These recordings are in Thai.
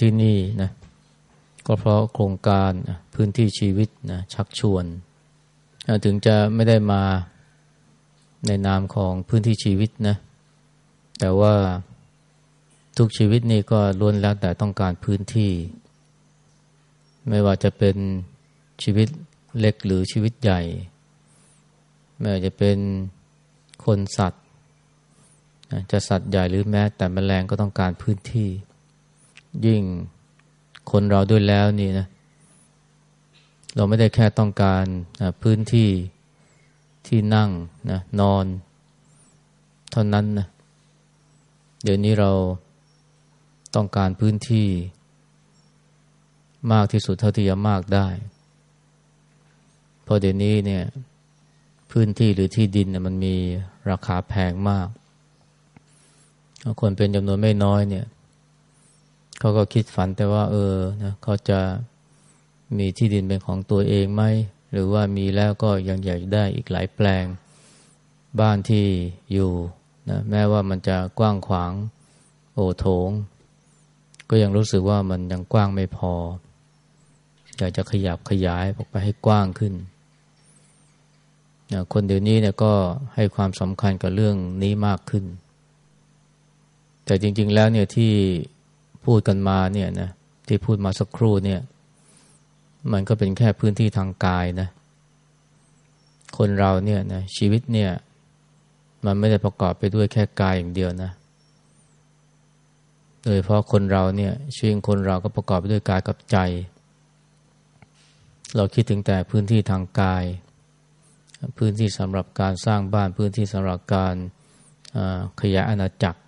ที่นี่นะก็เพราะโครงการพื้นที่ชีวิตนะชักชวน ถึงจะไม่ได้มาในนามของพื้นที่ชีวิตนะแต่ว่าทุกชีวิตนี่ก็ล้วนแล้วแต่ต้องการพื้นที่ ไม่ว่าจะเป็นชีวิตเล็กหรือชีวิตใหญ่ ไม่ว่าจะเป็นคนสัตว์จะสัตว์ใหญ่หรือแม้แต่แมลงก็ต้องการพื้นที่ ยิ่งคนเราด้วยแล้วนี่นะ เราไม่ได้แค่ต้องการพื้นที่ที่นั่งนะนอน เท่านั้นนะเดี๋ยวนี้เราต้องการพื้นที่ มากที่สุดเท่าที่จะมากได้เพราะเดี๋ยวนี้เนี่ย พื้นที่หรือที่ดินเนี่ยมันมีราคาแพงมากคนเป็นจำนวนไม่น้อยเนี่ย เขาก็คิดฝันแต่ว่า เออนะเขาจะมีที่ดินเป็นของตัวเองไหมหรือว่ามีแล้วก็ยังอยากได้อีกหลายแปลง บ้านที่อยู่นะแม้ว่ามันจะกว้างขวางโอโถง ก็ยังรู้สึกว่ามันยังกว้างไม่พอ อยากจะขยับขยายออกไปให้กว้างขึ้นนะคนเดี๋ยวนี้เนี่ยก็ให้ความสำคัญกับเรื่องนี้มากขึ้น แต่จริง ๆ แล้วเนี่ยที่ พูดกันมาเนี่ยนะที่พูดมาสักครู่เนี่ย มันก็เป็นแค่พื้นที่ทางกายนะ คนเราเนี่ยนะชีวิตเนี่ย มันไม่ได้ประกอบไปด้วยแค่กายอย่างเดียวนะ โดยเพราะคนเราเนี่ยชีวิตคนเราก็ประกอบไปด้วยกายกับใจ เราคิดถึงแต่พื้นที่ทางกาย พื้นที่สำหรับการสร้างบ้านพื้นที่สำหรับการขยายอาณาจักร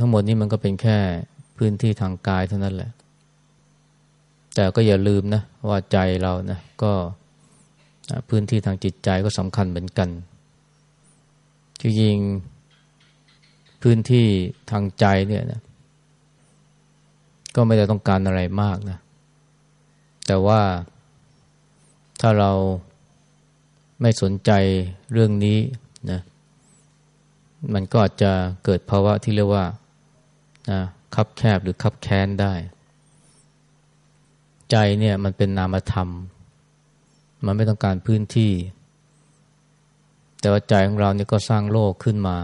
ทั้งหมดนี้มันก็เป็นแค่ พื้นที่ทางกายเท่านั้นแหละ แต่ก็อย่าลืมนะว่าใจเรานะก็พื้นที่ทางจิตใจก็สำคัญเหมือนกันจริงพื้นที่ทางใจเนี่ยนะก็ไม่ได้ต้องการอะไรมากนะ แต่ว่าถ้าเราไม่สนใจเรื่องนี้นะมันก็อาจจะเกิดภาวะที่เรียกว่านะ คับแคบหรือคับแค้นได้ ใจเนี่ยมันเป็นนามธรรม มันไม่ต้องการพื้นที่ แต่ว่าใจของเราเนี่ยก็สร้างโลกขึ้นมา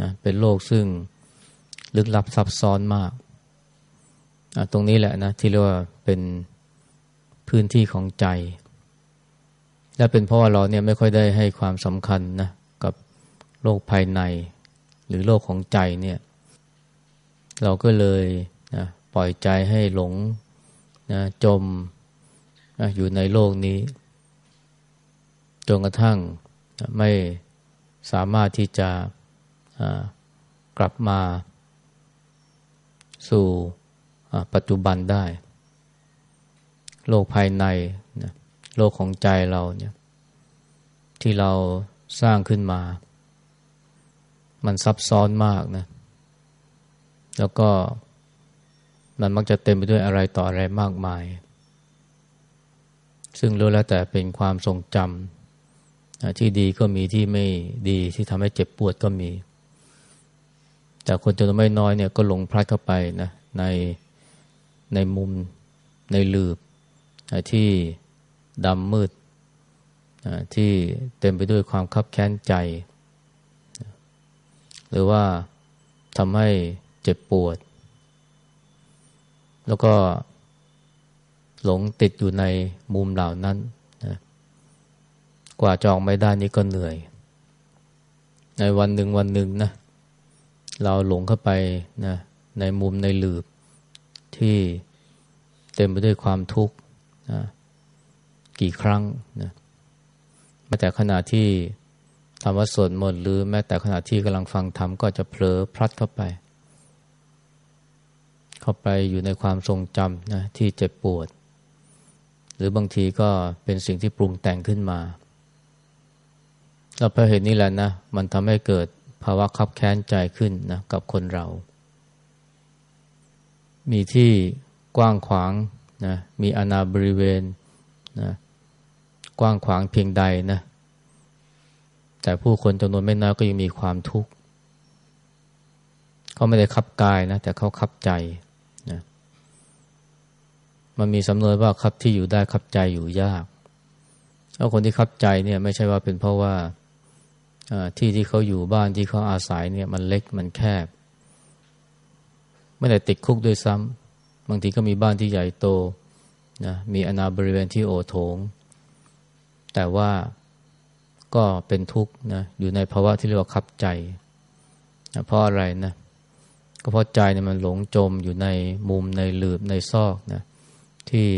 นะเป็นโลกซึ่งลึกลับซับซ้อนมาก ตรงนี้แหละนะที่เรียกว่าเป็นพื้นที่ของใจ และเป็นเพราะว่าเราเนี่ยไม่ค่อยได้ให้ความสำคัญนะกับโลกภายใน หรือโลกของใจเนี่ย เราก็เลยนะปล่อยใจให้หลงนะจมนะอยู่ในโลกนี้ จนกระทั่งนะไม่สามารถที่จะกลับมาสู่ปัจจุบันได้ โลกภายในนะโลกของใจเราเนี่ยที่เราสร้างขึ้นมา มันซับซ้อนมากนะ แล้วก็มันมักจะเต็มไปด้วยอะไรต่ออะไรมากมาย ซึ่งรู้แล้วแต่เป็นความทรงจำที่ดีก็มีที่ไม่ดีที่ทำให้เจ็บปวดก็มี แต่คนจำนวนไม่น้อยเนี่ยก็หลงพลัดเข้าไปนะในในมุมในลืบที่ดำมืดที่เต็มไปด้วยความคับแค้นใจ หรือว่าทำให้ เจ็บปวด แล้วก็หลงติดอยู่ในมุมเหล่านั้นนะกว่าจองไม่ได้นี่ก็เหนื่อย ในวันหนึ่งวันหนึ่งนะ เราหลงเข้าไปนะในมุมในหลืบที่เต็มไปด้วยความทุกข์นะกี่ครั้งนะมาแต่ขณะที่ทำว่าสวดมนต์หรือแม้แต่ขณะที่กำลังฟังธรรมก็จะเผลอพลัดเข้าไป เข้าไปอยู่ในความทรงจำนะที่เจ็บปวด หรือบางทีก็เป็นสิ่งที่ปรุงแต่งขึ้นมาแล้วเพราะเหตุนี้แหละนะ มันทำให้เกิดภาวะคับแค้นใจขึ้นนะกับคนเรา มีที่กว้างขวางนะมีอนาบริเวณนะกว้างขวางเพียงใดนะแต่ผู้คนจำนวนไม่น้อยก็ยังมีความทุกข์เขาไม่ได้คับกายนะ แต่เขาคับใจ มันมีสำนวนว่าครับที่อยู่ได้ครับใจอยู่ยากแล้วคนที่ครับใจเนี่ยไม่ใช่ว่าเป็นเพราะว่าที่ที่เขาอยู่บ้านที่เขาอาศัยเนี่ยมันเล็กมันแคบ ไม่ได้ติดคุกด้วยซ้ำบางทีก็มีบ้านที่ใหญ่โตนะมีอนาบริเวณที่โอโถง แต่ว่าก็เป็นทุกข์นะอยู่ในภาวะที่เรียกว่าขับใจนะเพราะอะไรนะก็เพราะใจเนี่ยมันหลงจมอยู่ในมุมในหลืบในซอกนะ ที่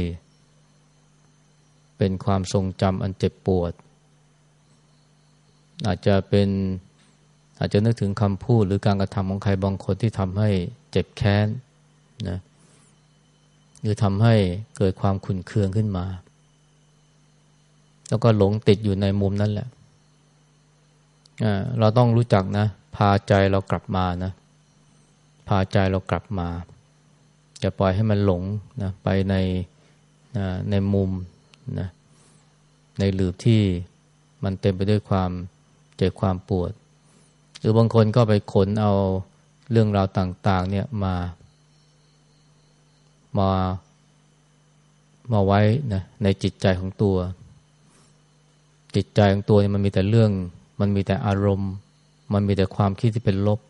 เป็นความทรงจำอันเจ็บปวด อาจจะเป็นอาจจะนึกถึงคำพูดหรือการกระทำของใครบางคนที่ทำให้เจ็บแค้นนะหรือทำให้เกิดความขุนเคืองขึ้นมา แล้วก็หลงติดอยู่ในมุมนั้นแหละเราต้องรู้จักนะ พาใจเรากลับมานะ พาใจเรากลับมา อย่าปล่อยให้มันหลงนะไปในนะในมุมนะในหลืบที่มันเต็มไปด้วยความเจ็บความปวด หรือบางคนก็ไปขนเอาเรื่องราวต่าง ๆ เนี่ยมา มามาไว้นะในจิตใจของตัว จิตใจของตัวเนี่ยมันมีแต่เรื่อง มันมีแต่อารมณ์ มันมีแต่ความคิดที่เป็นลบ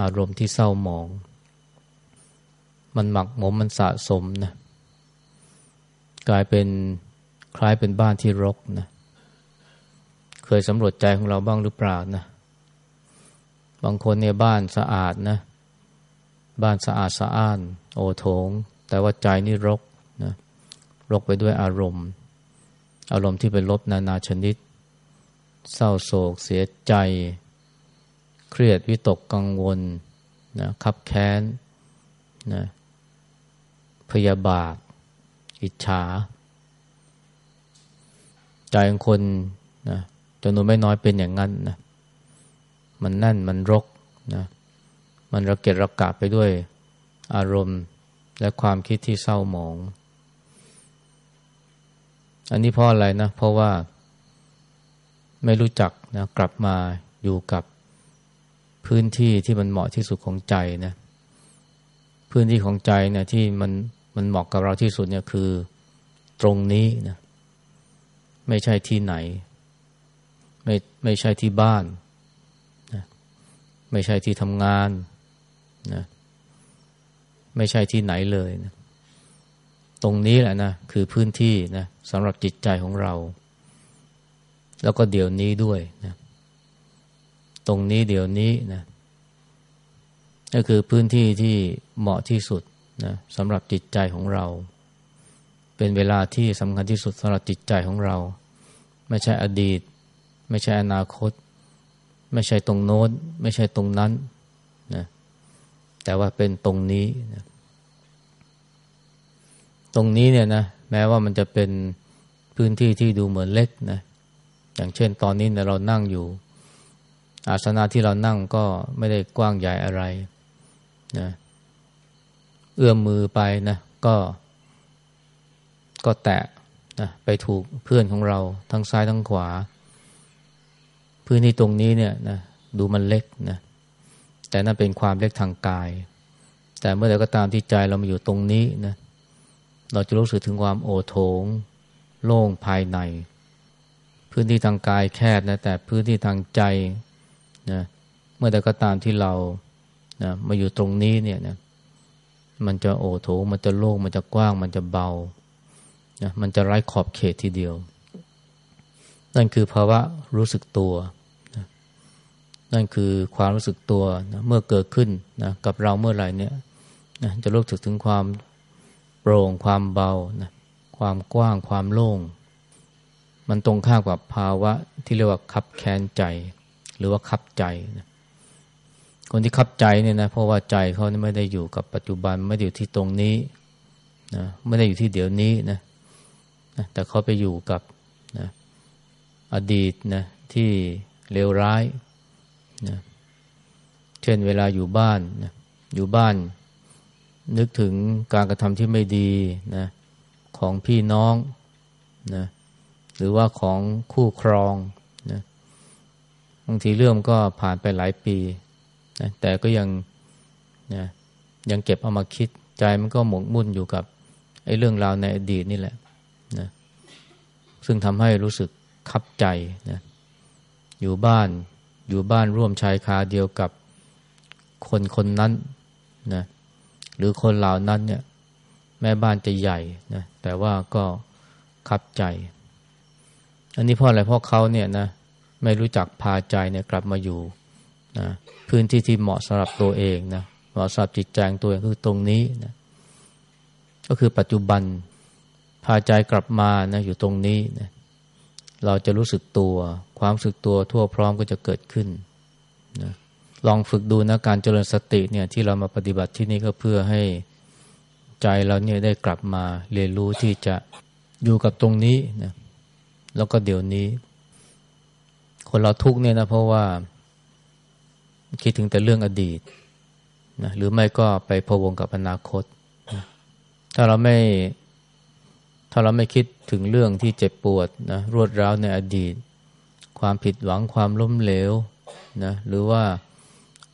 อารมณ์ที่เศร้าหมอง มันหมักหมมมันสะสมนะกลายเป็นคล้ายเป็นบ้านที่รกนะเคยสำรวจใจของเราบ้างหรือเปล่านะบางคนเนี่ยบ้านสะอาดนะ บ้านสะอาดสะอ้าน โอโถง แต่ว่าใจนี่รกนะรกไปด้วยอารมณ์ อารมณ์ที่เป็นลบนานาชนิด เศร้าโศกเสียใจ เครียดวิตกกังวลนะขับแค้นนะ พยาบาท อิจฉา ใจของคนนะจำนวนไม่น้อยเป็นอย่างนั้นนะมันนั่นมันรกนะมันระเกะระกะไปด้วยอารมณ์และความคิดที่เศร้าหมอง อันนี้เพราะอะไรนะ เพราะว่าไม่รู้จักนะกลับมาอยู่กับพื้นที่ที่มันเหมาะที่สุดของใจนะ พื้นที่ของใจเนี่ยที่มัน มันเหมาะกับเราที่สุดเนี่ยคือตรงนี้นะไม่ใช่ที่ไหน ไม่ไม่ใช่ที่บ้านนะไม่ใช่ที่ทำงานนะไม่ใช่ที่ไหนเลยนะตรงนี้แหละนะคือพื้นที่นะสำหรับจิตใจของเรา แล้วก็เดี๋ยวนี้ด้วยนะตรงนี้เดี๋ยวนี้นะก็คือพื้นที่ที่เหมาะที่สุด นะสำหรับจิตใจของเรา เป็นเวลาที่สำคัญที่สุดสำหรับจิตใจของเรา ไม่ใช่อดีต ไม่ใช่อนาคต ไม่ใช่ตรงโน้น ไม่ใช่ตรงนั้นนะแต่ว่าเป็นตรงนี้นะตรงนี้เนี่ยนะแม้ว่ามันจะเป็นพื้นที่ที่ดูเหมือนเล็กนะอย่างเช่นตอนนี้เนี่ยเรานั่งอยู่ อาสนะที่เรานั่งก็ไม่ได้กว้างใหญ่อะไรนะ เอื้อมมือไปนะก็ ก็แตะนะไปถูกเพื่อนของเราทั้งซ้ายทั้งขวา พื้นที่ตรงนี้เนี่ยนะดูมันเล็กนะแต่นั่นเป็นความเล็กทางกาย แต่เมื่อใดก็ตามที่ใจเรามาอยู่ตรงนี้นะเราจะรู้สึกถึงความโอโถง โล่งภายใน พื้นที่ทางกายแคบนะแต่พื้นที่ทางใจนะเมื่อใดก็ตามที่เรานะมาอยู่ตรงนี้เนี่ยนะ มันจะโอโถมันจะโล่งมันจะกว้าง มันจะเบานะมันจะไร้ขอบเขตทีเดียว นั่นคือภาวะรู้สึกตัวนะนั่นคือความรู้สึกตัวนะเมื่อเกิดขึ้นนะกับเราเมื่อไหร่เนี่ยนะจะรู้สึกถึงความโปร่งความเบานะความกว้างความโล่ง มันตรงข้ามกับภาวะที่เรียกว่าคับแค้นใจ หรือว่าคับใจนะ คนที่คับใจเนี่ยนะเพราะว่าใจเขาไม่ได้อยู่กับปัจจุบันไม่ได้อยู่ที่ตรงนี้นะไม่ได้อยู่ที่เดี๋ยวนี้นะนะแต่เขาไปอยู่กับนะอดีตนะที่เลวร้ายนะเช่นเวลาอยู่บ้านนะอยู่บ้าน นึกถึงการกระทำที่ไม่ดีนะของพี่น้องนะหรือว่าของคู่ครองนะบางทีเรื่องก็ผ่านไปหลายปี นะแต่ก็ยังนะยังเก็บเอามาคิดใจมันก็หมกมุ่นอยู่กับไอ้เรื่องราวในอดีตนี่แหละนะซึ่งทำให้รู้สึกคับใจนะอยู่บ้านอยู่บ้านร่วมชายคาเดียวกับคนคนนั้นนะหรือคนเหล่านั้นเนี่ยแม่บ้านจะใหญ่นะแต่ว่าก็คับใจ อันนี้เพราะอะไรเพราะเขาเนี่ยนะไม่รู้จักพาใจเนี่ยกลับมาอยู่ นะพื้นที่ที่เหมาะสำหรับตัวเองนะเหมาะสำหรับจิตใจงตัวเองคือตรงนี้นะก็คือปัจจุบันพาใจกลับมานะอยู่ตรงนี้นะเราจะรู้สึกตัว ความรู้สึกตัวทั่วพร้อมก็จะเกิดขึ้นนะลองฝึกดูนะการเจริญสติเนี่ยที่เรามาปฏิบัติที่นี่ก็เพื่อให้ใจเราเนี่ยได้กลับมาเรียนรู้ที่จะอยู่กับตรงนี้นะแล้วก็เดี๋ยวนี้ คนเราทุกเนี่ยนะเพราะว่า คิดถึงแต่เรื่องอดีตนะหรือไม่ก็ไปพวงกับอนาคตนะถ้าเราไม่ ถ้าเราไม่คิดถึงเรื่องที่เจ็บปวดนะรวดร้าวในอดีต ความผิดหวังความล้มเหลวนะหรือว่า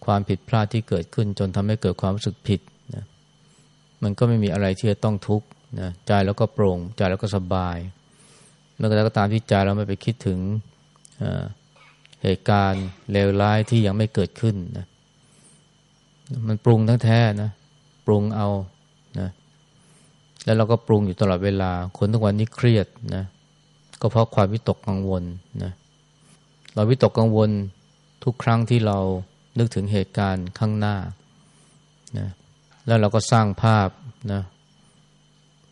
ความผิดพลาดที่เกิดขึ้น จนทำให้เกิดความรู้สึกผิดนะมันก็ไม่มีอะไรที่จะต้องทุกข์นะใจแล้วก็โปร่งใจแล้วก็สบายเมื่อไรก็ตามที่ใจเราไม่ไปคิดถึง เหตุการณ์เลวร้ายที่ยังไม่เกิดขึ้นนะมันปรุงทั้งแท้นะปรุงเอานะแล้วเราก็ปรุงอยู่ตลอดเวลา คนทุกวันนี้เครียดนะก็เพราะความวิตกกังวลนะเราวิตกกังวลทุกครั้งที่เรานึกถึงเหตุการณ์ข้างหน้านะแล้วเราก็สร้างภาพนะ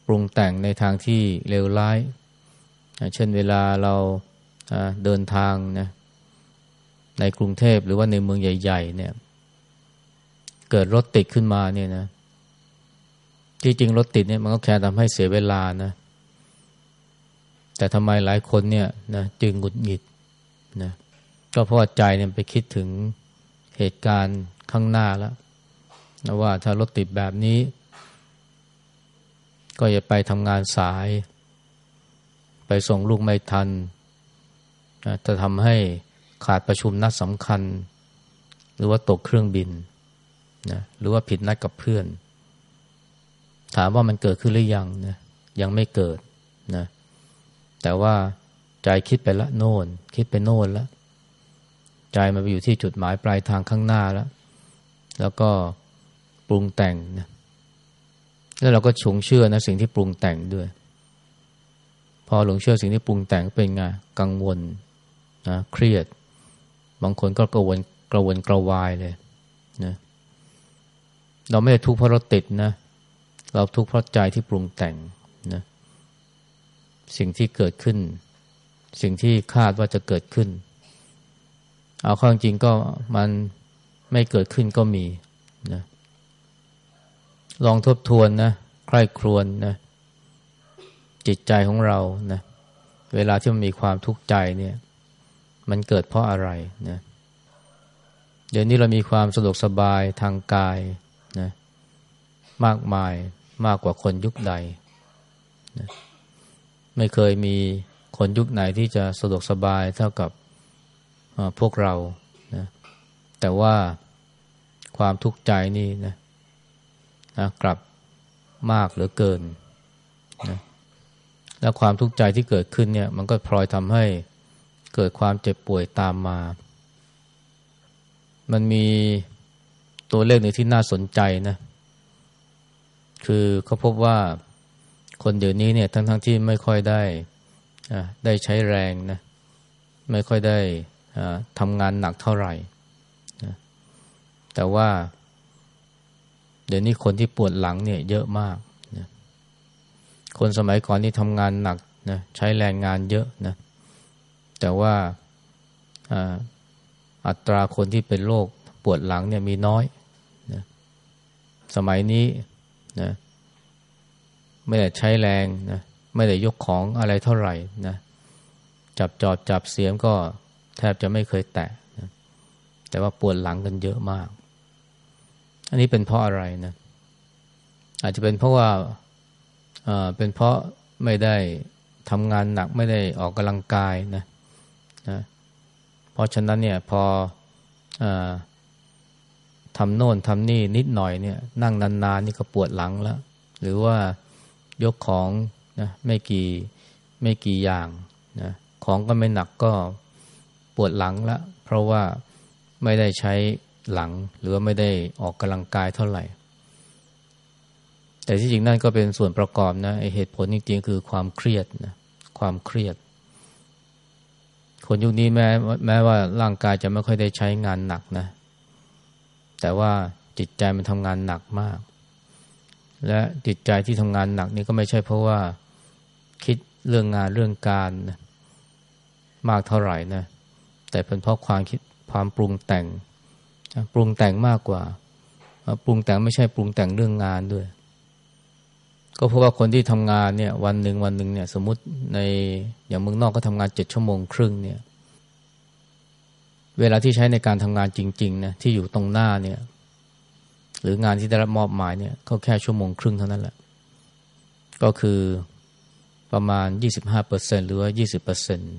ปรุงแต่งในทางที่เลวร้ายนะเช่นเวลาเราเดินทางนะ ในกรุงเทพหรือว่าในเมืองใหญ่ ๆ เนี่ย เกิดรถติดขึ้นมาเนี่ยนะ ที่จริงรถติดเนี่ยมันก็แค่ทำให้เสียเวลานะ แต่ทำไมหลายคนเนี่ยนะจึงหงุดหงิดนะก็เพราะใจเนี่ยไปคิดถึงเหตุการณ์ข้างหน้าแล้วนะว่าถ้ารถติดแบบนี้ ก็อย่าไปทำงานสาย ไปส่งลูกไม่ทันนะจะทำให้ ขาดประชุมนัดสำคัญ หรือว่าตกเครื่องบินนะหรือว่าผิดนัดกับเพื่อน ถามว่ามันเกิดขึ้นหรือยังนะยังไม่เกิดนะแต่ว่าใจคิดไปละโน่น คิดไปโน่นแล้วใจมันไปอยู่ที่จุดหมายปลายทางข้างหน้าแล้ว แล้วก็ปรุงแต่งนะแล้วเราก็ฉงเชื่อนะสิ่งที่ปรุงแต่งด้วย พอหลงเชื่อสิ่งที่ปรุงแต่งเป็นไงกังวลนะเครียด บางคนก็กระวนกระวนกระวายเลยนะเราไม่ได้ทุกข์เพราะเราติดนะเราทุกข์เพราะใจที่ปรุงแต่งนะสิ่งที่เกิดขึ้น สิ่งที่คาดว่าจะเกิดขึ้น เอาข้อจริงก็มันไม่เกิดขึ้นก็มีนะลองทบทวนนะใคร่ครวญนะจิตใจของเรานะเวลาที่มันมีความทุกข์ใจเนี่ย มันเกิดเพราะอะไรนะเดี๋ยวนี้เรามีความสะดวกสบายทางกายนะมากมายมากกว่าคนยุคใดนะไม่เคยมีคนยุคไหนที่จะสะดวกสบายเท่ากับพวกเรานะแต่ว่าความทุกข์ใจนี่นะนะกลับมากเหลือเกินนะและความทุกข์ใจที่เกิดขึ้นเนี่ย มันก็พลอยทำให้ เกิดความเจ็บป่วยตามมา มันมีตัวเลขหนึ่งที่น่าสนใจนะ คือเขาพบว่าคนเดี๋ยวนี้เนี่ยทั้งๆทที่ไม่ค่อยได้ได้ใช้แรงนะ ไม่ค่อยได้ทำงานหนักเท่าไหร่นะแต่ว่า เดี๋ยวนี้คนที่ปวดหลังเนี่ยเยอะมากนะคนสมัยก่อนนี่ทำงานหนักนะใช้แรงงานเยอะนะ แต่ว่าอัตราคนที่เป็นโรคปวดหลังเนี่ยมีน้อยนะสมัยนี้นะไม่ได้ใช้แรงนะไม่ได้ยกของอะไรเท่าไหร่นะจับจอบจับเสียมก็แทบจะไม่เคยแตะนะแต่ว่าปวดหลังกันเยอะมาก อันนี้เป็นเพราะอะไรนะอาจจะเป็นเพราะว่าเป็นเพราะไม่ได้ทำงานหนักไม่ได้ออกกำลังกายนะ นะเพราะฉะนั้นเนี่ยพออทำโน่นทำนี่นิดหน่อยเนี่ย นั่งนานๆนี่ก็ปวดหลังแล้ว หรือว่ายกของนะไม่กี่ไม่กี่อย่างนะของก็ไม่หนักก็ปวดหลังละ เพราะว่าไม่ได้ใช้หลัง หรือว่าไม่ได้ออกกำลังกายเท่าไหร่ แต่ที่จริงนั่นก็เป็นส่วนประกอบนะเหตุผลจริงๆคือความเครียดนะความเครียด คนยุคนี้แม้แม้ว่าร่างกายจะไม่ค่อยได้ใช้งานหนักนะ แต่ว่าจิตใจมันทำงานหนักมาก และจิตใจที่ทำงานหนักนี่ก็ไม่ใช่เพราะว่าคิดเรื่องงานเรื่องการนะมากเท่าไหร่นะ แต่เป็นเพราะความคิดความปรุงแต่ง ปรุงแต่งมากกว่า ปรุงแต่งไม่ใช่ปรุงแต่งเรื่องงานด้วย ก็เพราะว่าคนที่ทำงานเนี่ย วันหนึ่งวันหนึ่งเนี่ย สมมติในอย่างเมืองนอกก็ทำงานเจ็ดชั่วโมงครึ่งเนี่ย เวลาที่ใช้ในการทำงานจริงๆนะที่อยู่ตรงหน้าเนี่ย หรืองานที่ได้รับมอบหมายเนี่ยก็แค่ชั่วโมงครึ่งเท่านั้นแหละ ก็คือประมาณยี่สิบห้าเปอร์เซ็นหรือว่ายี่สิบเปอร์เซ็นต์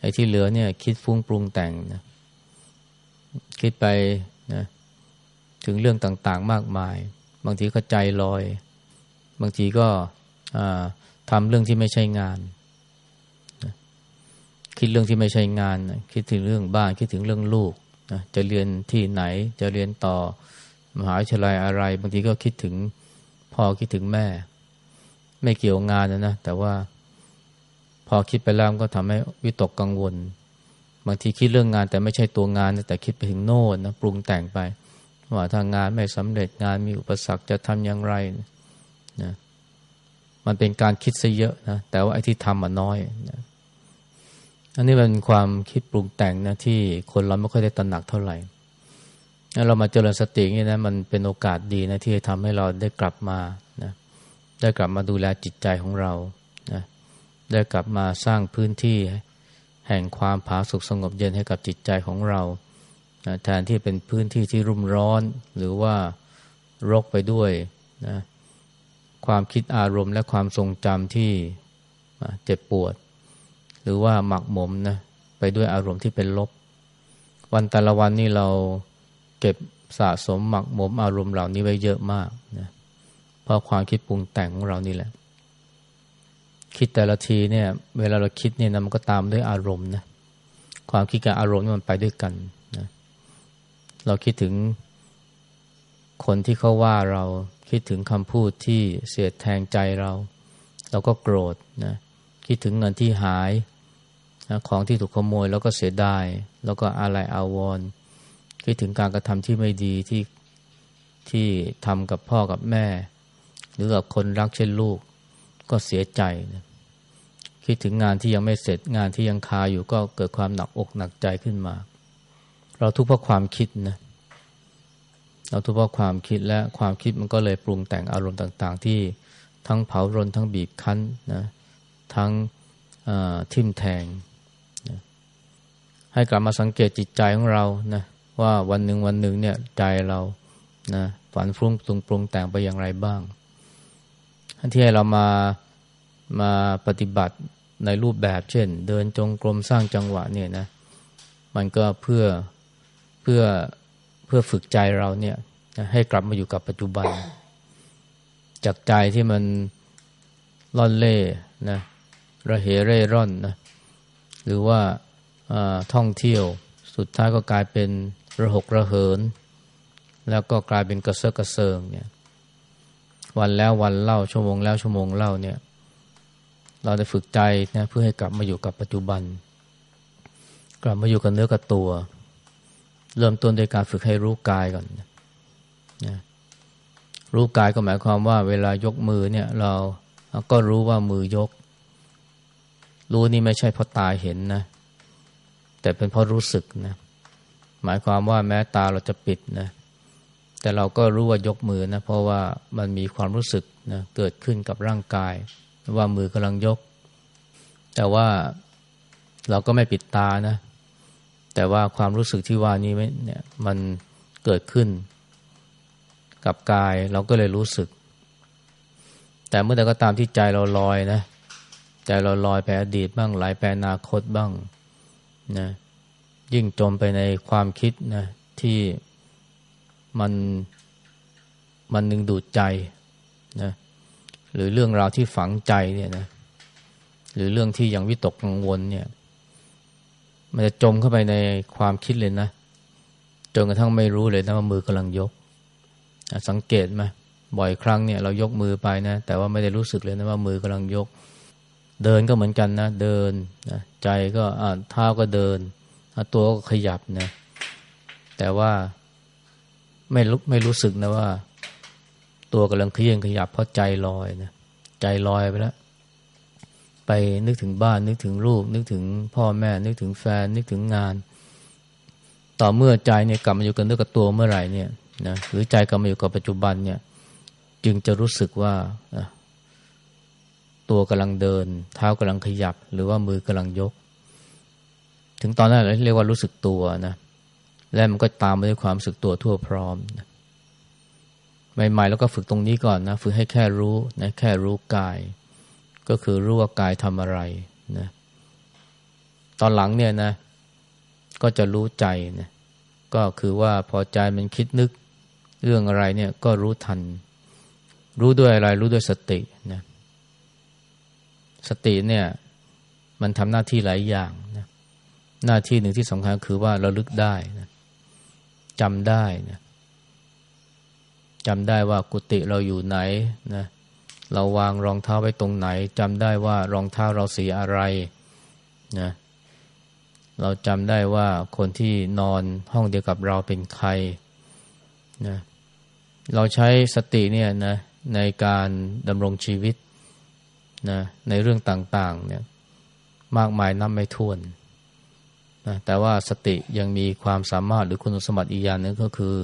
ไอ้ที่เหลือเนี่ย คิดฟุ้งปรุงแต่งนะคิดไปนะถึงเรื่องต่างๆมากมาย บางทีก็ใจลอย บางทีก็ทำเรื่องที่ไม่ใช่งาน คิดเรื่องที่ไม่ใช่งาน คิดถึงเรื่องบ้าน คิดถึงเรื่องลูกจะเรียนที่ไหน จะเรียนต่อมหาวิทยาลัยอะไร บางทีก็คิดถึงพ่อคิดถึงแม่ ไม่เกี่ยวงานนะนะแต่ว่าพอคิดไปแล้วก็ทำให้วิตกกังวล บางทีคิดเรื่องงานแต่ไม่ใช่ตัวงานแต่คิดไปถึงโน่นนะปรุงแต่งไป ว่าถ้างานไม่สำเร็จงานมีอุปสรรคจะทำอย่างไรนะ มันเป็นการคิดซะเยอะนะแต่ว่าไอ้ที่ทำมันน้อยนะอันนี้เป็นความคิดปรุงแต่งนะที่คนเราไม่ค่อยได้ตระหนักเท่าไหร่เรามาเจริญสตินี่นะมันเป็นโอกาสดีนะที่จะทำให้เราได้กลับมานะได้กลับมาดูแลจิตใจของเรานะได้กลับมาสร้างพื้นที่แห่งความผาสุกสงบเย็นให้กับจิตใจของเราแทนที่เป็นพื้นที่ที่รุ่มร้อนหรือว่ารกไปด้วยนะ ความคิดอารมณ์และความทรงจำที่เจ็บปวด หรือว่าหมักหมมนะไปด้วยอารมณ์ที่เป็นลบ วันแต่ละวันนี่เราเก็บสะสมหมักหมมอารมณ์เหล่านี้ไว้เยอะมากนะเพราะความคิดปรุงแต่งของเรานี่แหละ คิดแต่ละทีเนี่ย เวลาเราคิดเนี่ยนะมันก็ตามด้วยอารมณ์นะความคิดกับอารมณ์มันไปด้วยกันนะเราคิดถึงคนที่เขาว่าเรา คิดถึงคำพูดที่เสียดแทงใจเรา เราก็โกรธนะคิดถึงเงินที่หายนะของที่ถูกขโมยแล้วก็เสียดายแล้วก็อะไรอาวรณ์คิดถึงการกระทำที่ไม่ดีที่ที่ทำกับพ่อกับแม่ หรือกับคนรักเช่นลูกก็เสียใจนะคิดถึงงานที่ยังไม่เสร็จงานที่ยังคาอยู่ก็เกิดความหนักอกหนักใจขึ้นมา เราทุกข์เพราะความคิดนะ เราทุกข์เพราะความคิดและความคิดมันก็เลยปรุงแต่งอารมณ์ต่างๆ ที่ทั้งเผารนทั้งบีบคั้นนะทั้งทิ่มแทงนะให้กลับมาสังเกตจิตใจของเรานะว่าวันหนึ่งวันหนึ่งเนี่ยใจเรานะฝันฟุ้งปรุงปรุงแต่งไปอย่างไรบ้างที่ให้เรามามาปฏิบัติในรูปแบบ เช่น เดินจงกรมสร้างจังหวะเนี่ยนะมันก็เพื่อเพื่อ เพื่อฝึกใจเราเนี่ยให้กลับมาอยู่กับปัจจุบัน จากใจที่มันล่อนเล่นะระเหเร่ร่อนนะหรือว่าท่องเที่ยวสุดท้ายก็กลายเป็นระหกระเหิน แล้วก็กลายเป็นกระเซาะกระเซิงเนี่ยวันแล้ววันเล่าชั่วโมงแล้วชั่วโมงเล่าเนี่ยเราได้ฝึกใจนะเพื่อให้กลับมาอยู่กับปัจจุบัน กลับมาอยู่กับเนื้อกับตัว เริ่มต้นโดยการฝึกให้รู้กายก่อนนะรู้กายก็หมายความว่า เวลายกมือเนี่ย เราก็รู้ว่ามือยก รู้นี่ไม่ใช่เพราะตาเห็นนะ แต่เป็นเพราะรู้สึกนะหมายความว่าแม้ตาเราจะปิดนะ แต่เราก็รู้ว่ายกมือนะ เพราะว่ามันมีความรู้สึกนะเกิดขึ้นกับร่างกาย ว่ามือกำลังยก แต่ว่าเราก็ไม่ปิดตานะ แต่ว่าความรู้สึกที่ว่านี้เนี่ยมันเกิดขึ้น กับกายเราก็เลยรู้สึก แต่เมื่อใดก็ตามที่ใจเราลอยนะใจเราลอยไปอดีตบ้างไหลไปอนาคตบ้างนะยิ่งจมไปในความคิดนะที่มันมันนึงดูดใจนะหรือเรื่องราวที่ฝังใจเนี่ยนะหรือเรื่องที่ยังวิตกกังวลเนี่ย มันจะจมเข้าไปในความคิดเลยนะจนกระทั่งไม่รู้เลยนะว่ามือกำลังยก สังเกตไหมบ่อยครั้งเนี่ยเรายกมือไปนะ แต่ว่าไม่ได้รู้สึกเลยนะว่ามือกำลังยก เดินก็เหมือนกันนะ เดินนะใจก็อ่าเท้าก็เดินตัวก็ขยับนะแต่ว่าไม่รู้ไม่รู้สึกนะว่า ตัวกำลังเคลื่อนขยับเพราะใจลอยนะใจลอยไปแล้ว ไปนึกถึงบ้าน นึกถึงลูก นึกถึงพ่อแม่ นึกถึงแฟน นึกถึงงาน ต่อเมื่อใจเนี่ยกลับมาอยู่กับเนื้อกับตัวเมื่อไหร่เนี่ยนะหรือใจกลับมาอยู่กับปัจจุบันเนี่ย จึงจะรู้สึกว่าตัวกำลังเดิน เท้ากำลังขยับ หรือว่ามือกำลังยก ถึงตอนนั้นเราเรียกว่ารู้สึกตัวนะและมันก็ตามมาด้วยความรู้สึกตัวทั่วพร้อมนะใหม่ๆแล้วก็ฝึกตรงนี้ก่อนนะ ฝึกให้แค่รู้นะแค่รู้กาย ก็คือรู้ว่ากายทำอะไรนะตอนหลังเนี่ยนะ ก็จะรู้ใจนะก็คือว่าพอใจมันคิดนึกเรื่องอะไรเนี่ยก็รู้ทัน รู้ด้วยอะไร รู้ด้วยสตินะสติเนี่ย มันทำหน้าที่หลายอย่างนะหน้าที่หนึ่งที่สำคัญคือว่าเราลึกได้นะจำได้นะจำได้ว่ากุฏิเราอยู่ไหนนะ เราวางรองเท้าไว้ตรงไหนจำได้ว่ารองเท้าเราสีอะไรนะเราจำได้ว่าคนที่นอนห้องเดียวกับเราเป็นใครนะเราใช้สติเนี่ยนะในการดำรงชีวิตนะในเรื่องต่างๆเนี่ยมากมายนับไม่ถ้วนนะแต่ว่าสติยังมีความสามารถหรือคุณสมบัติอีกอย่างนึงก็คือ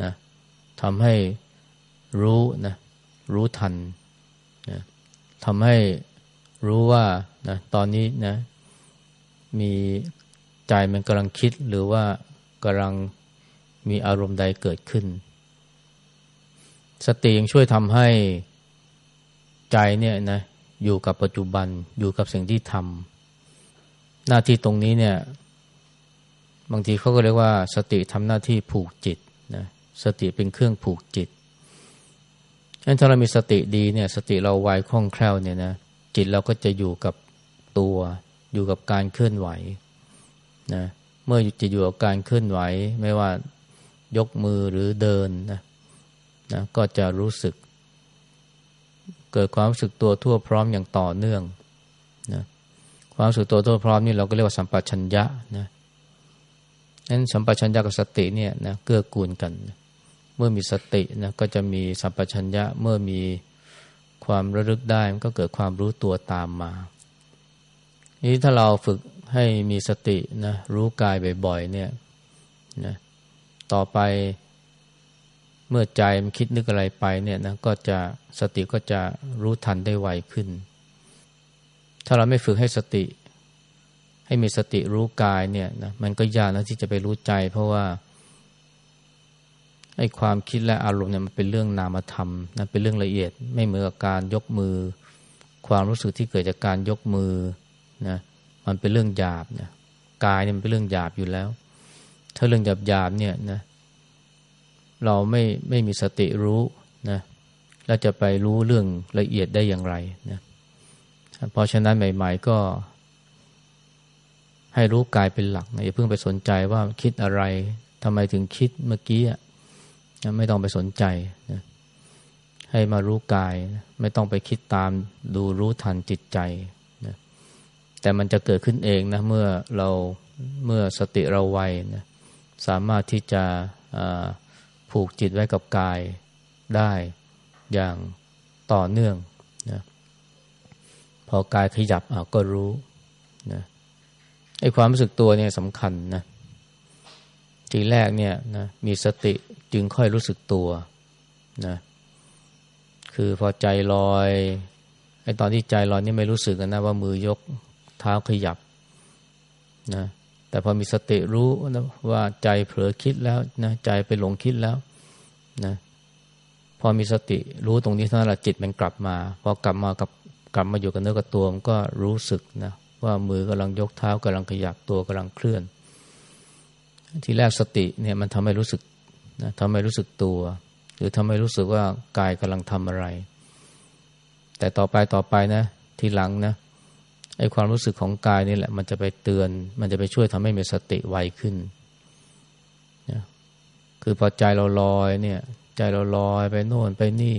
นะทำให้รู้นะ รู้ทันนะทำให้รู้ว่านะตอนนี้นะมีใจมันกำลังคิดหรือว่ากำลังมีอารมณ์ใดเกิดขึ้น สติยังช่วยทำให้ใจเนี่ยนะอยู่กับปัจจุบันอยู่กับสิ่งที่ทำหน้าที่ตรงนี้เนี่ยบางทีเขาก็เรียกว่า สติทำหน้าที่ผูกจิตนะสติเป็นเครื่องผูกจิต ฉะนั้นถ้าเรามีสติดีเนี่ย สติเราไวคล่องแคล่วเนี่ยนะจิตเราก็จะอยู่กับตัวอยู่กับการเคลื่อนไหวนะเมื่อจะอยู่กับการเคลื่อนไหว ไม่ว่ายกมือหรือเดินนะนะก็จะรู้สึก เกิดความรู้สึกตัวทั่วพร้อมอย่างต่อเนื่องนะความรู้สึกตัวตัวพร้อมนี่เราก็เรียกว่าสัมปชัญญะนะนั้นสัมปชัญญะกับสติเนี่ยนะเกื้อกูลกัน เมื่อมีสตินะก็จะมีสัมปชัญญะเมื่อมีความระลึกได้มันก็เกิดความรู้ตัวตามมานี้ถ้าเราฝึกให้มีสตินะรู้กายบ่อยๆเนี่ยนะต่อไปเมื่อใจมันคิดนึกอะไรไปเนี่ยนะก็จะสติก็จะรู้ทันได้ไวขึ้น ถ้าเราไม่ฝึกให้สติ ให้มีสติรู้กายเนี่ยนะมันก็ยากนะที่จะไปรู้ใจ เพราะว่า ไอ้ความคิดและอารมณ์เนี่ยมันเป็นเรื่องนามธรรมนะเป็นเรื่องละเอียด ไม่เหมือนกับการยกมือ ความรู้สึกที่เกิดจากการยกมือนะมันเป็นเรื่องหยาบนะกายเนี่ยมันเป็นเรื่องหยาบอยู่แล้ว ถ้าเรื่องหยาบหยาบเนี่ยนะเราไม่ไม่มีสติรู้นะแล้วจะไปรู้เรื่องละเอียดได้อย่างไรนะเพราะฉะนั้นใหม่ๆก็ ให้รู้กายเป็นหลักนะอย่าเพิ่งไปสนใจว่าคิดอะไรทำไมถึงคิดเมื่อกี้ ไม่ต้องไปสนใจนะให้มารู้กายนะไม่ต้องไปคิดตามดูรู้ทันจิตใจนะแต่มันจะเกิดขึ้นเองนะเมื่อเราเมื่อสติเราไวนะสามารถที่จะผูกจิตไว้กับกายได้อย่างต่อเนื่องพอกายขยับอาก็รู้นะไอ้ความรู้สึกตัวเนี่ยสำคัญนะทีแรกเนี่ยนะมีสติ จึงค่อยรู้สึกตัวนะคือพอใจลอยไอ้ตอนที่ใจลอยนี่ไม่รู้สึกนะว่ามือยกเท้าขยับนะแต่พอมีสติรู้นะว่าใจเผลอคิดแล้วนะใจไปหลงคิดแล้วนะพอมีสติรู้ตรงนี้เท่านั้นแหละจิตมันกลับมาพอกลับมากับกลับมาอยู่กับเนื้อกับตัวมันก็รู้สึกนะว่ามือกำลังยกเท้ากำลังขยับตัวกำลังเคลื่อน ทีแรกสติเนี่ยมันทำให้รู้สึก นะทำให้รู้สึกตัว หรือทำให้รู้สึกว่ากายกำลังทำอะไร แต่ต่อไปต่อไปนะ ทีหลังนะไอ้ความรู้สึกของกายนี่แหละ มันจะไปเตือน มันจะไปช่วยทำให้มีสติไวขึ้นนะคือพอใจเราลอยเนี่ย ใจเราลอยไปโน่นไปนี่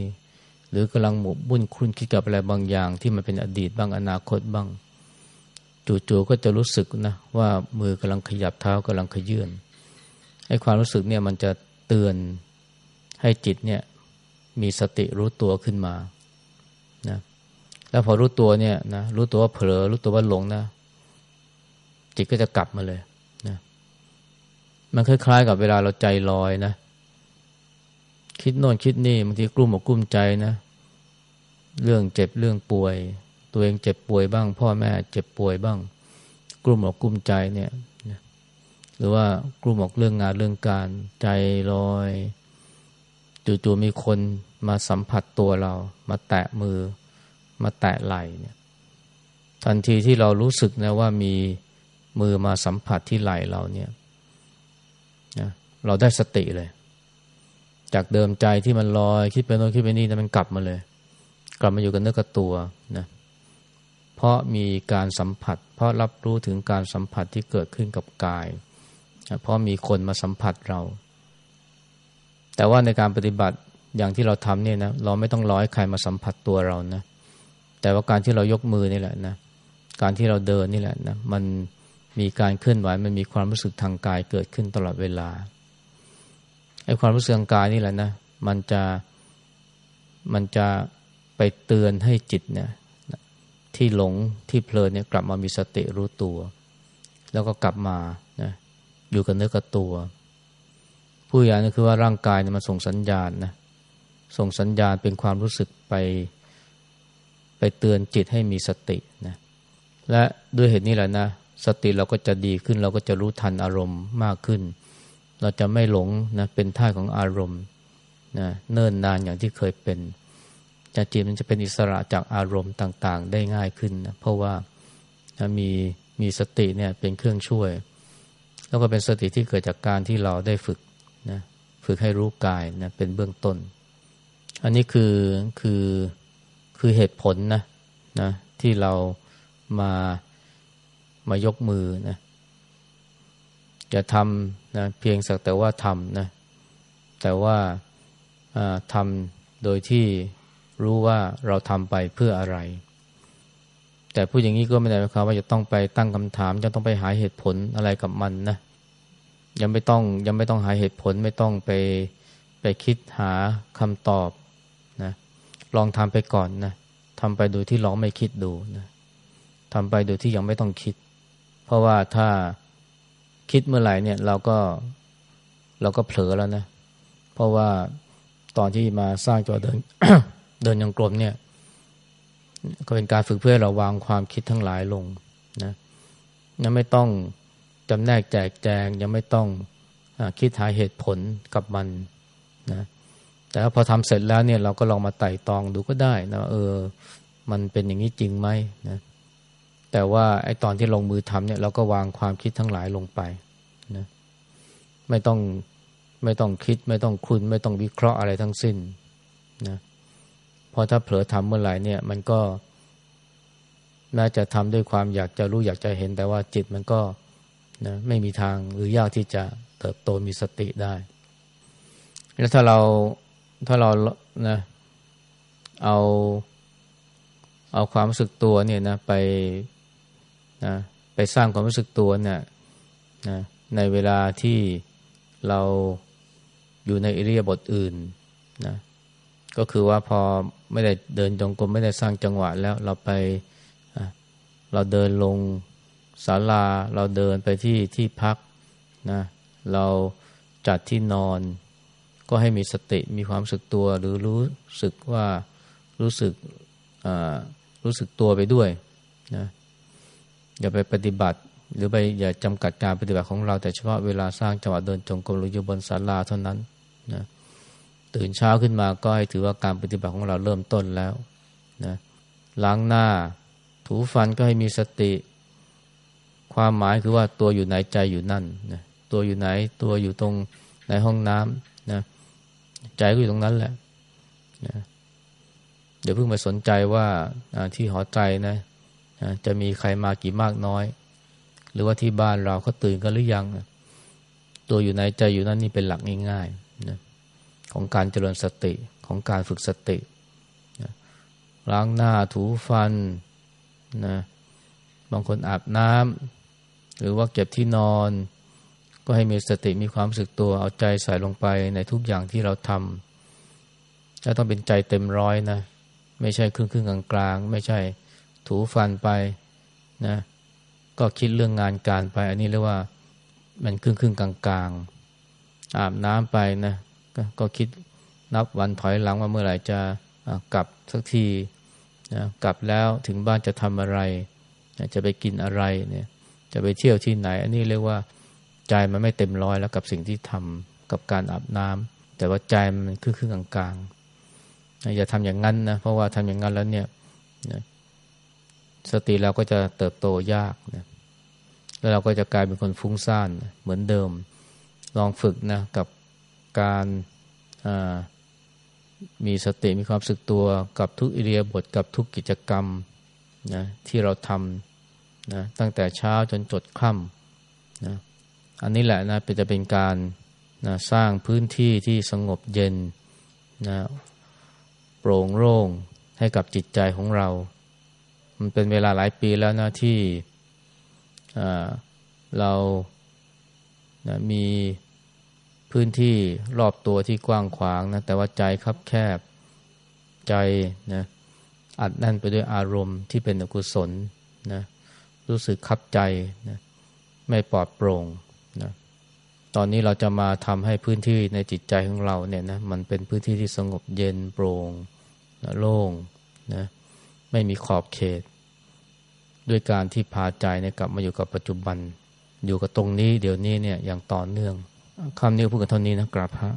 หรือกำลังหมกบุ่นคุ้นคิดกับอะไรบางอย่าง ที่มันเป็นอดีตบ้างอนาคตบ้างจู่ๆก็จะรู้สึกนะว่ามือกำลังขยับเท้ากำลังขยื่นไอ้ความรู้สึกเนี่ยมันจะ เตือนให้จิตเนี่ยมีสติรู้ตัวขึ้นมานะแล้วพอรู้ตัวเนี่ยนะรู้ตัวว่าเผลอ รู้ตัวว่าหลงนะ จิตก็จะกลับมาเลยนะมันคล้ายๆกับเวลาเราใจลอยนะ คิดโน่นคิดนี่บางทีกลุ้มอกกลุ้มใจนะ เรื่องเจ็บเรื่องป่วย ตัวเองเจ็บป่วยบ้าง พ่อแม่เจ็บป่วยบ้าง กลุ้มอกกลุ้มใจเนี่ย หรือว่ากลุ้มอกเรื่องงานเรื่องการใจลอยจู่ๆมีคนมาสัมผัสตัวเรา มาแตะมือ มาแตะไหล่เนี่ยทันทีที่เรารู้สึกนะว่ามีมือมาสัมผัสที่ไหล่เราเนี่ยนะเราได้สติเลย จากเดิมใจที่มันลอยคิดไปโน้นคิดไปนี่นะมันกลับมาเลย กลับมาอยู่กับเนื้อกับตัวนะเพราะมีการสัมผัส เพราะรับรู้ถึงการสัมผัสที่เกิดขึ้นกับกาย เพราะมีคนมาสัมผัสเรา แต่ว่าในการปฏิบัติอย่างที่เราทำเนี่ยนะเราไม่ต้องรอให้ใครมาสัมผัสตัวเรานะ แต่ว่าการที่เรายกมือนี่แหละนะ การที่เราเดินนี่แหละนะ มันมีการเคลื่อนไหวมันมีความรู้สึกทางกายเกิดขึ้นตลอดเวลาไอ้ความรู้สึกทางกายนี่แหละนะ มันจะมันจะไปเตือนให้จิตเนี่ยที่หลงที่เพลินเนี่ยกลับมามีสติรู้ตัว แล้วก็กลับมา อยู่กับเนื้อกับตัว ผู้อย่างนี่คือว่าร่างกายเนี่ยมันส่งสัญญาณนะส่งสัญญาณเป็นความรู้สึกไป ไปเตือนจิตให้มีสตินะและด้วยเหตุนี้แหละนะสติเราก็จะดีขึ้น เราก็จะรู้ทันอารมณ์มากขึ้น เราจะไม่หลงนะเป็นท่าของอารมณ์นะเนิ่นนานอย่างที่เคยเป็นจจิตมันจะเป็นอิสระจากอารมณ์ต่าง ๆ ได้ง่ายขึ้นนะเพราะว่านะมีมีสติเนี่ยเป็นเครื่องช่วย แล้วก็เป็นสติที่เกิดจากการที่เราได้ฝึกนะฝึกให้รู้กายนะเป็นเบื้องต้น อันนี้คือคือคือเหตุผลนะนะที่เรามามายกมือนะจะทำนะเพียงสักแต่ว่าทำนะแต่ว่าทำโดยที่รู้ว่าเราทำไปเพื่ออะไร แต่พูดอย่างนี้ก็ไม่ได้หมายความว่าจะต้องไปตั้งคำถามจะต้องไปหาเหตุผลอะไรกับมันนะยังไม่ต้องยังไม่ต้องหาเหตุผลไม่ต้องไปไปคิดหาคำตอบนะลองทำไปก่อนนะทำไปโดยที่ลองไม่คิดดูนะทำไปโดยที่ยังไม่ต้องคิด เพราะว่าถ้าคิดเมื่อไหร่เนี่ยเราก็เราก็เผลอแล้วนะ เพราะว่าตอนที่มาสร้างจอเดินเดินยังกลมเนี่ย ก็เป็นการฝึกเพื่อเราวางความคิดทั้งหลายลงนะยังไม่ต้องจำแนกแจกแจง ยังไม่ต้องอคิดหาเหตุผลกับมันนะแต่พอทำเสร็จแล้วเนี่ยเราก็ลองมาไต่ตองดูก็ได้นะเออ มันเป็นอย่างนี้จริงไหมนะแต่ว่าไอ้ตอนที่ลงมือทำเนี่ยเราก็วางความคิดทั้งหลายลงไปนะไม่ต้องไม่ต้องคิด ไม่ต้องคุณ ไม่ต้องวิเคราะห์อะไรทั้งสิ้นนะ พอถ้าเผลอทำเมื่อไหร่เนี่ย มันก็น่าจะทำด้วยความอยากจะรู้อยากจะเห็น แต่ว่าจิตมันก็นะไม่มีทางหรือยากที่จะเติบโตมีสติได้ แล้วถ้าเราถ้าเรานะเอาเอาความรู้สึกตัวเนี่ยนะไปนะไปสร้างความรู้สึกตัวเนี่ยนะในเวลาที่เราอยู่ในอิริยาบถอื่นนะ ก็คือว่าพอไม่ได้เดินจงกรมไม่ได้สร้างจังหวะแล้วเราไปเราเดินลงศาลา เราเดินไปที่ที่พักนะเราจัดที่นอน ก็ให้มีสติมีความสึกตัว หรือรู้สึกว่ารู้สึกรู้สึกตัวไปด้วยนะอย่าไปปฏิบัติ หรือไปอย่าจำกัดการปฏิบัติของเรา แต่เฉพาะเวลาสร้างจังหวะเดินจงกรมหรืออยู่บนศาลาเท่านั้น ตื่นเช้าขึ้นมาก็ให้ถือว่าการปฏิบัติของเราเริ่มต้นแล้วนะล้างหน้า ถูฟันก็ให้มีสติ ความหมายคือว่าตัวอยู่ไหนใจอยู่นั่นนะตัวอยู่ไหนตัวอยู่ตรงในห้องน้ำนะใจก็อยู่ตรงนั้นแหละนะเดี๋ยวเพิ่งไปสนใจว่าที่หอใจนะจะมีใครมากี่มากน้อย หรือว่าที่บ้านเราเขาตื่นกันหรือยัง ตัวอยู่ในใจอยู่นั่นนี่เป็นหลักง่ายๆนะ ของการเจริญสติของการฝึกสตินะล้างหน้าถูฟันนะบางคนอาบน้ำหรือว่าเก็บที่นอน ก็ให้มีสติมีความสึกตัวเอาใจใส่ลงไปในทุกอย่างที่เราทำจะต้องเป็นใจเต็มร้อยนะไม่ใช่ครึ่งครึ่งกลางกลางไม่ใช่ถูฟันไปนะก็คิดเรื่องงานการไป อันนี้เรียกว่ามันครึ่งครึ่งกลางกลางอาบน้ำไปนะ ก็คิดนับวันถอยหลังว่าเมื่อไหร่จะกลับสักทีนะกลับแล้วถึงบ้านจะทำอะไรนะจะไปกินอะไรเนี่ย จะไปเที่ยวที่ไหน อันนี้เรียกว่าใจมันไม่เต็มร้อยแล้วกับสิ่งที่ทำกับการอาบน้ำแต่ว่าใจมันครึ่งครึ่งกลางกลางอย่าทำอย่างนั้นนะเพราะว่าทำอย่างนั้นแล้วเนี่ยนะสติเราก็จะเติบโตยากนะแล้วเราก็จะกลายเป็นคนฟุ้งซ่านเหมือนเดิม ลองฝึกนะกับ การมีสติมีความสึกตัวกับทุกอิเลียบทกับทุกกิจกรรมนะที่เราทำนะตั้งแต่เช้าจนจดค่ำนะอันนี้แหละนะเป็นจะเป็นการนะสร้างพื้นที่ที่สงบเย็นนะโปร่งโล่งให้กับจิตใจของเรา มันเป็นเวลาหลายปีแล้วนะที่เรานะมี พื้นที่รอบตัวที่กว้างขวางนะแต่ว่าใจคับแคบใจนะอัดแน่นไปด้วยอารมณ์ที่เป็นอกุศลนะรู้สึกคับใจนะไม่ปลอดโปร่งนะตอนนี้เราจะมาทำให้พื้นที่ในจิตใจของเราเนี่ยนะมันเป็นพื้นที่ที่สงบเย็นโปร่งนะโล่งนะไม่มีขอบเขต ด้วยการที่พาใจเนี่ยกลับมาอยู่กับปัจจุบัน อยู่กับตรงนี้เดี๋ยวนี้เนี่ยอย่างต่อเนื่อง คำนี้พูดกันเท่านี้นะกราบพระ